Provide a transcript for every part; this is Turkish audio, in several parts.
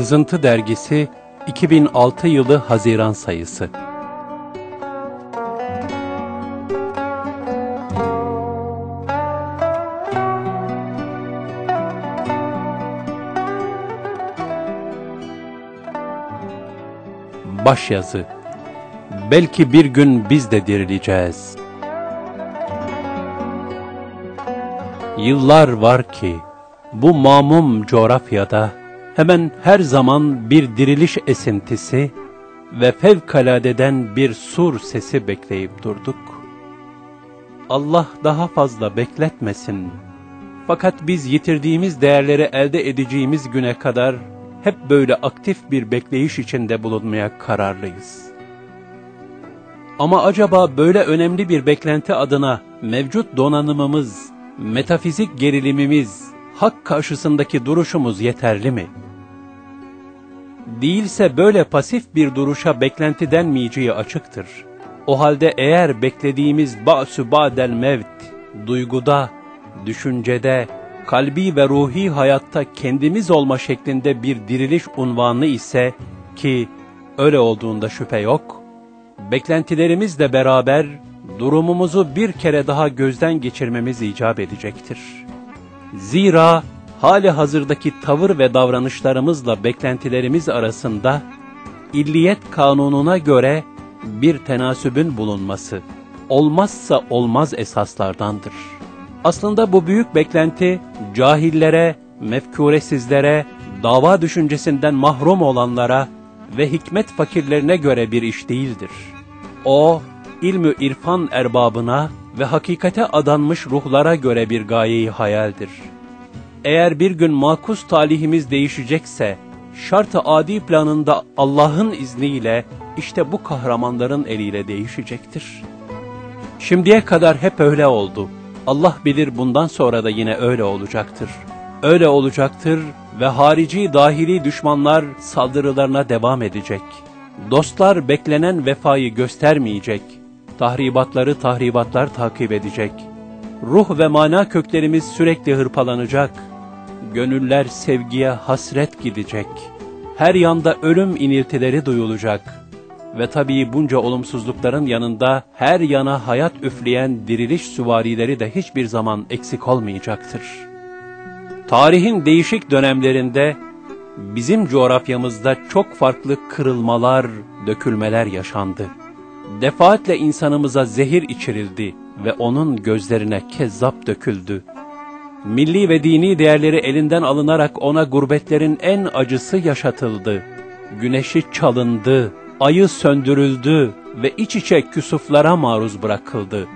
Sızıntı Dergisi 2006 yılı Haziran sayısı. Başyazı Belki bir gün biz de dirileceğiz. Yıllar var ki bu mamum coğrafyada hemen her zaman bir diriliş esintisi ve fevkaladeden bir sur sesi bekleyip durduk. Allah daha fazla bekletmesin. Fakat biz yitirdiğimiz değerleri elde edeceğimiz güne kadar hep böyle aktif bir bekleyiş içinde bulunmaya kararlıyız. Ama acaba böyle önemli bir beklenti adına mevcut donanımımız, metafizik gerilimimiz, hak karşısındaki duruşumuz yeterli mi? Değilse böyle pasif bir duruşa beklenti denmeyeceği açıktır. O halde eğer beklediğimiz ba'sü ba'del mevt, duyguda, düşüncede, kalbi ve ruhi hayatta kendimiz olma şeklinde bir diriliş unvanı ise ki öyle olduğunda şüphe yok, beklentilerimizle beraber durumumuzu bir kere daha gözden geçirmemiz icap edecektir. Zira hali hazırdaki tavır ve davranışlarımızla beklentilerimiz arasında illiyet kanununa göre bir tenasübün bulunması olmazsa olmaz esaslardandır. Aslında bu büyük beklenti cahillere, mefkuresizlere, dava düşüncesinden mahrum olanlara ve hikmet fakirlerine göre bir iş değildir. O, ilmü irfan erbabına ve hakikate adanmış ruhlara göre bir gayeyi hayaldir. Eğer bir gün makus talihimiz değişecekse, şart-ı adi planında Allah'ın izniyle işte bu kahramanların eliyle değişecektir. Şimdiye kadar hep öyle oldu. Allah bilir bundan sonra da yine öyle olacaktır. Öyle olacaktır ve harici dahili düşmanlar saldırılarına devam edecek. Dostlar beklenen vefayı göstermeyecek. Tahribatları tahribatlar takip edecek. Ruh ve mana köklerimiz sürekli hırpalanacak. Gönüller sevgiye hasret gidecek. Her yanda ölüm iniltileri duyulacak. Ve tabii bunca olumsuzlukların yanında her yana hayat üfleyen diriliş süvarileri de hiçbir zaman eksik olmayacaktır. Tarihin değişik dönemlerinde bizim coğrafyamızda çok farklı kırılmalar, dökülmeler yaşandı. Defaatle insanımıza zehir içirildi ve onun gözlerine kezzap döküldü. Milli ve dini değerleri elinden alınarak ona gurbetlerin en acısı yaşatıldı. Güneşi çalındı, ayı söndürüldü ve iç içe küsuflara maruz bırakıldı.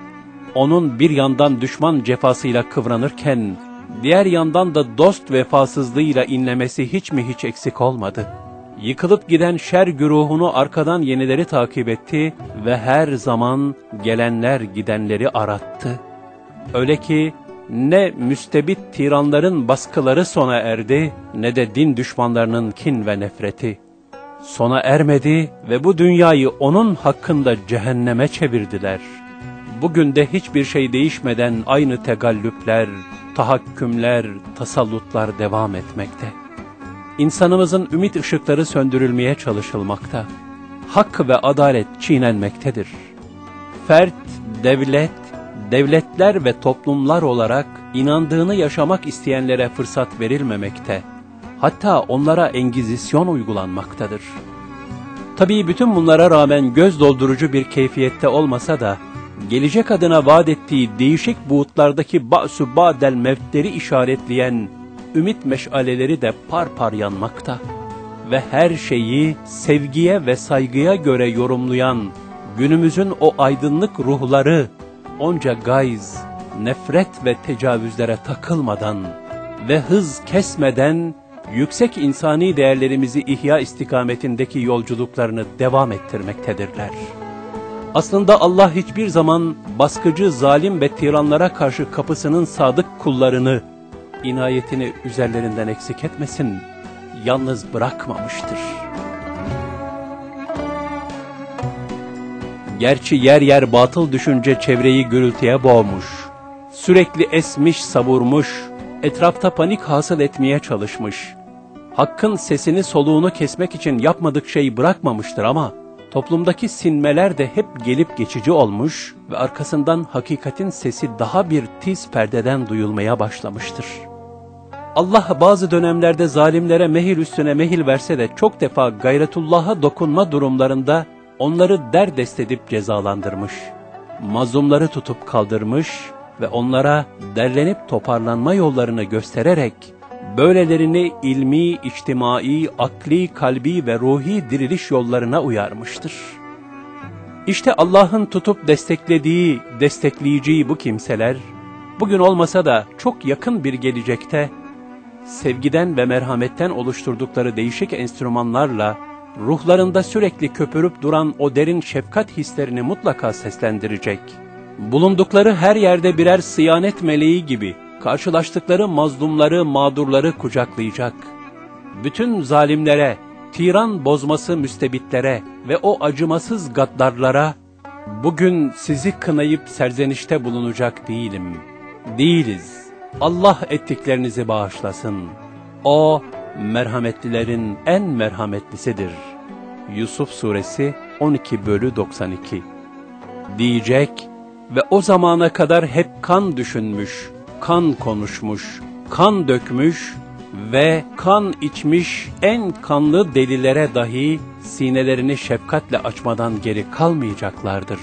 Onun bir yandan düşman cefasıyla kıvranırken, diğer yandan da dost vefasızlığıyla inlemesi hiç mi hiç eksik olmadı. Yıkılıp giden şer güruhunu arkadan yenileri takip etti ve her zaman gelenler gidenleri arattı. Öyle ki ne müstebit tiranların baskıları sona erdi ne de din düşmanlarının kin ve nefreti. Sona ermedi ve bu dünyayı onun hakkında cehenneme çevirdiler. Bugün de hiçbir şey değişmeden aynı tegallüpler, tahakkümler, tasallutlar devam etmekte. İnsanımızın ümit ışıkları söndürülmeye çalışılmakta. Hak ve adalet çiğnenmektedir. Fert, devlet, devletler ve toplumlar olarak inandığını yaşamak isteyenlere fırsat verilmemekte. Hatta onlara engizisyon uygulanmaktadır. Tabii bütün bunlara rağmen göz doldurucu bir keyfiyette olmasa da, gelecek adına vaat ettiği değişik buğutlardaki ba'su ba'del mevtleri işaretleyen ümit meşaleleri de par par yanmakta. Ve her şeyi sevgiye ve saygıya göre yorumlayan günümüzün o aydınlık ruhları onca gayz, nefret ve tecavüzlere takılmadan ve hız kesmeden yüksek insani değerlerimizi ihya istikametindeki yolculuklarını devam ettirmektedirler. Aslında Allah hiçbir zaman baskıcı, zalim ve tiranlara karşı kapısının sadık kullarını, inayetini üzerlerinden eksik etmesin, yalnız bırakmamıştır. Gerçi yer yer batıl düşünce çevreyi gürültüye boğmuş, sürekli esmiş savurmuş, etrafta panik hasıl etmeye çalışmış. Hakkın sesini soluğunu kesmek için yapmadık şeyi bırakmamıştır ama toplumdaki sinmeler de hep gelip geçici olmuş ve arkasından hakikatin sesi daha bir tiz perdeden duyulmaya başlamıştır. Allah bazı dönemlerde zalimlere mehil üstüne mehil verse de çok defa gayretullah'a dokunma durumlarında onları derdest edip cezalandırmış. Mazlumları tutup kaldırmış ve onlara derlenip toparlanma yollarını göstererek böylelerini ilmi, içtimai, akli, kalbi ve ruhi diriliş yollarına uyarmıştır. İşte Allah'ın tutup desteklediği, destekleyeceği bu kimseler, bugün olmasa da çok yakın bir gelecekte, sevgiden ve merhametten oluşturdukları değişik enstrümanlarla, ruhlarında sürekli köpürüp duran o derin şefkat hislerini mutlaka seslendirecek. Bulundukları her yerde birer sıyanet meleği gibi, karşılaştıkları mazlumları, mağdurları kucaklayacak. Bütün zalimlere, tiran bozması müstebitlere ve o acımasız gaddarlara, bugün sizi kınayıp serzenişte bulunacak değilim. Değiliz. Allah ettiklerinizi bağışlasın. O, merhametlilerin en merhametlisidir. Yusuf Suresi 12 bölü 92 Diyecek ve o zamana kadar hep kan düşünmüş, kan konuşmuş, kan dökmüş ve kan içmiş en kanlı delilere dahi sinelerini şefkatle açmadan geri kalmayacaklardır.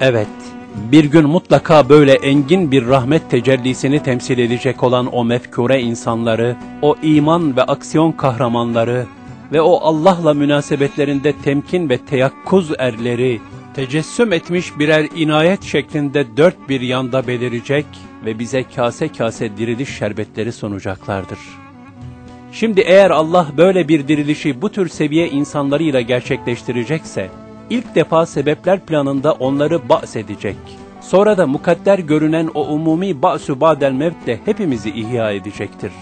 Evet, bir gün mutlaka böyle engin bir rahmet tecellisini temsil edecek olan o mefkure insanları, o iman ve aksiyon kahramanları ve o Allah'la münasebetlerinde temkin ve teyakkuz erleri, tecessüm etmiş birer inayet şeklinde dört bir yanda belirecek ve bize kase kase diriliş şerbetleri sunacaklardır. Şimdi eğer Allah böyle bir dirilişi bu tür seviye insanlarıyla gerçekleştirecekse, ilk defa sebepler planında onları bahsedecek. Sonra da mukadder görünen o umumi ba'su ba'del mevt de hepimizi ihya edecektir.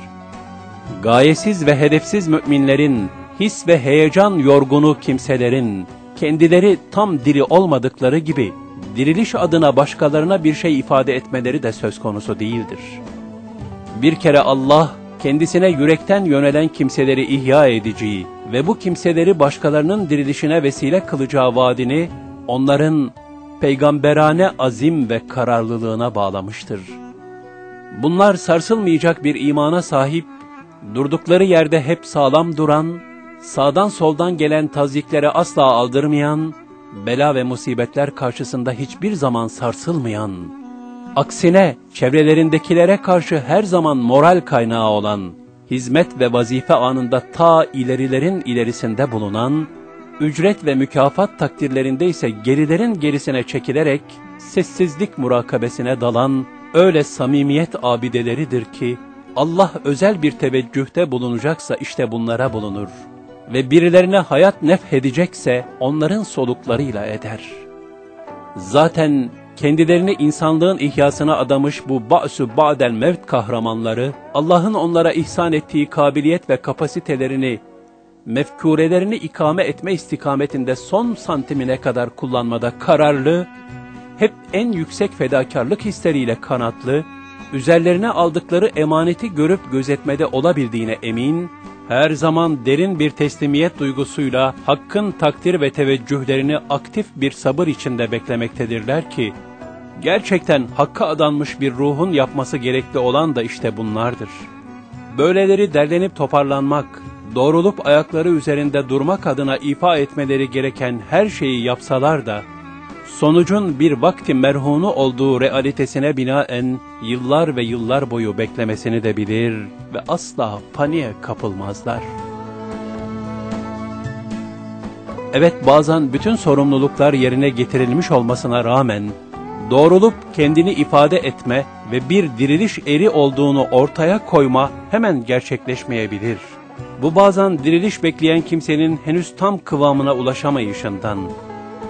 Gayesiz ve hedefsiz müminlerin, his ve heyecan yorgunu kimselerin, kendileri tam diri olmadıkları gibi, diriliş adına başkalarına bir şey ifade etmeleri de söz konusu değildir. Bir kere Allah, kendisine yürekten yönelen kimseleri ihya edeceği ve bu kimseleri başkalarının dirilişine vesile kılacağı vaadini, onların peygamberane azim ve kararlılığına bağlamıştır. Bunlar sarsılmayacak bir imana sahip, durdukları yerde hep sağlam duran, sağdan soldan gelen taziklere asla aldırmayan, bela ve musibetler karşısında hiçbir zaman sarsılmayan, aksine çevrelerindekilere karşı her zaman moral kaynağı olan, hizmet ve vazife anında ta ilerilerin ilerisinde bulunan, ücret ve mükafat takdirlerinde ise gerilerin gerisine çekilerek sessizlik murakabesine dalan öyle samimiyet abideleridir ki, Allah özel bir teveccühte bulunacaksa işte bunlara bulunur ve birilerine hayat nefhedecekse onların soluklarıyla eder. Zaten kendilerini insanlığın ihyasına adamış bu ba'su ba'del mevt kahramanları, Allah'ın onlara ihsan ettiği kabiliyet ve kapasitelerini, mefkurelerini ikame etme istikametinde son santimine kadar kullanmada kararlı, hep en yüksek fedakarlık hisleriyle kanatlı, üzerlerine aldıkları emaneti görüp gözetmede olabildiğine emin, her zaman derin bir teslimiyet duygusuyla hakkın takdir ve teveccühlerini aktif bir sabır içinde beklemektedirler ki, gerçekten hakka adanmış bir ruhun yapması gerekli olan da işte bunlardır. Böyleleri derlenip toparlanmak, doğrulup ayakları üzerinde durmak adına ifa etmeleri gereken her şeyi yapsalar da, sonucun bir vakti merhunu olduğu realitesine binaen yıllar ve yıllar boyu beklemesini de bilir ve asla paniğe kapılmazlar. Evet bazen bütün sorumluluklar yerine getirilmiş olmasına rağmen doğrulup kendini ifade etme ve bir diriliş eri olduğunu ortaya koyma hemen gerçekleşmeyebilir. Bu bazen diriliş bekleyen kimsenin henüz tam kıvamına ulaşamayışından,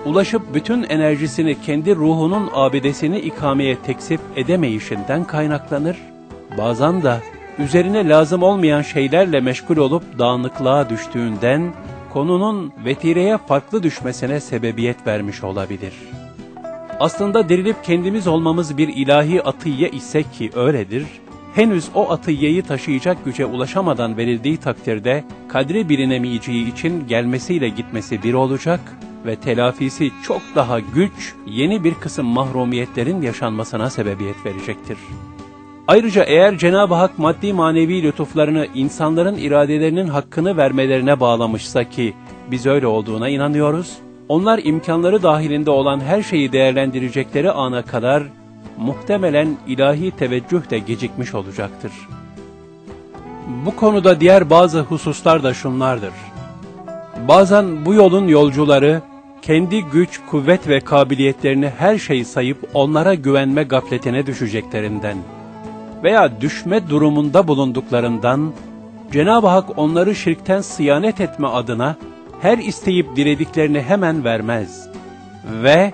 ulaşıp bütün enerjisini kendi ruhunun abidesini ikameye teksif edemeyişinden kaynaklanır. Bazen de üzerine lazım olmayan şeylerle meşgul olup dağınıklığa düştüğünden, konunun vetireye farklı düşmesine sebebiyet vermiş olabilir. Aslında dirilip kendimiz olmamız bir ilahi atiye ise ki öyledir, henüz o atiyeyi taşıyacak güce ulaşamadan verildiği takdirde kadri bilinemeyeceği için gelmesiyle gitmesi bir olacak ve telafisi çok daha güç, yeni bir kısım mahrumiyetlerin yaşanmasına sebebiyet verecektir. Ayrıca eğer Cenab-ı Hak maddi manevi lütuflarını insanların iradelerinin hakkını vermelerine bağlamışsa ki biz öyle olduğuna inanıyoruz, onlar imkanları dahilinde olan her şeyi değerlendirecekleri ana kadar muhtemelen ilahi teveccüh de gecikmiş olacaktır. Bu konuda diğer bazı hususlar da şunlardır. Bazen bu yolun yolcuları kendi güç, kuvvet ve kabiliyetlerini her şey sayıp onlara güvenme gafletine düşeceklerinden veya düşme durumunda bulunduklarından Cenab-ı Hak onları şirkten sıyanet etme adına her isteyip dilediklerini hemen vermez ve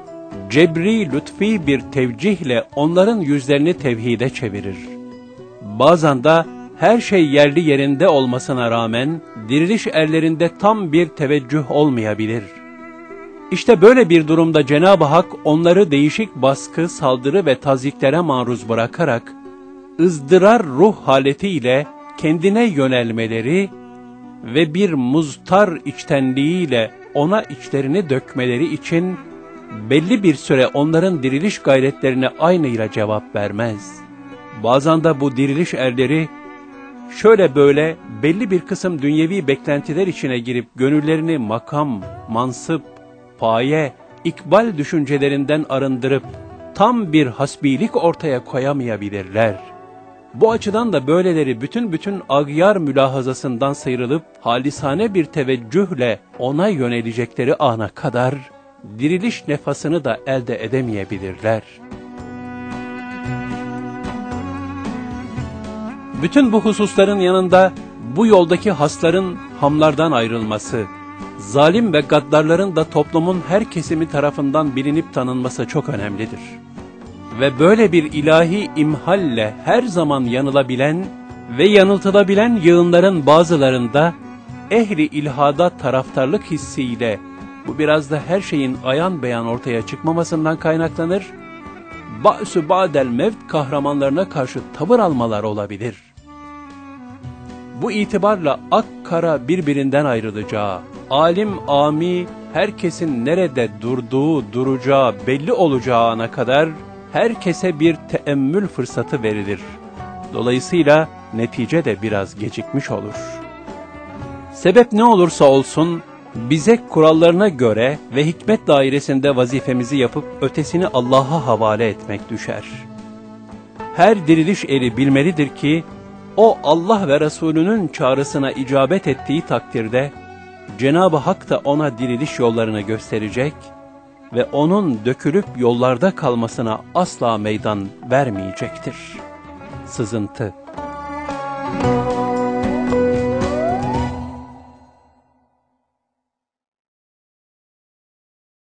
cebri lütfi bir tevcihle onların yüzlerini tevhide çevirir. Bazen de her şey yerli yerinde olmasına rağmen diriliş erlerinde tam bir teveccüh olmayabilir. İşte böyle bir durumda Cenab-ı Hak onları değişik baskı, saldırı ve taziklere maruz bırakarak ızdırar ruh haletiyle kendine yönelmeleri ve bir muztar içtenliğiyle ona içlerini dökmeleri için belli bir süre onların diriliş gayretlerine aynıyla cevap vermez. Bazen de bu diriliş erleri şöyle böyle belli bir kısım dünyevi beklentiler içine girip gönüllerini makam, mansıp, paye, ikbal düşüncelerinden arındırıp tam bir hasbilik ortaya koyamayabilirler.'' Bu açıdan da böyleleri bütün bütün agyar mülahazasından sıyrılıp halisane bir teveccühle ona yönelecekleri ana kadar diriliş nefasını da elde edemeyebilirler. Bütün bu hususların yanında bu yoldaki hasların hamlardan ayrılması, zalim ve gaddarların da toplumun her kesimi tarafından bilinip tanınması çok önemlidir ve böyle bir ilahi imhalle her zaman yanılabilen ve yanıltılabilen yığınların bazılarında ehli ilhada taraftarlık hissiyle bu biraz da her şeyin ayan beyan ortaya çıkmamasından kaynaklanır, ba'su ba'del mevt kahramanlarına karşı tavır almalar olabilir. Bu itibarla ak kara birbirinden ayrılacağı, alim ami herkesin nerede durduğu duracağı belli olacağına kadar herkese bir teemmül fırsatı verilir. Dolayısıyla netice de biraz gecikmiş olur. Sebep ne olursa olsun bize kurallarına göre ve hikmet dairesinde vazifemizi yapıp ötesini Allah'a havale etmek düşer. Her diriliş eri bilmelidir ki o Allah ve Resulünün çağrısına icabet ettiği takdirde Cenab-ı Hak da ona diriliş yollarını gösterecek ve onun dökülüp yollarda kalmasına asla meydan vermeyecektir. Sızıntı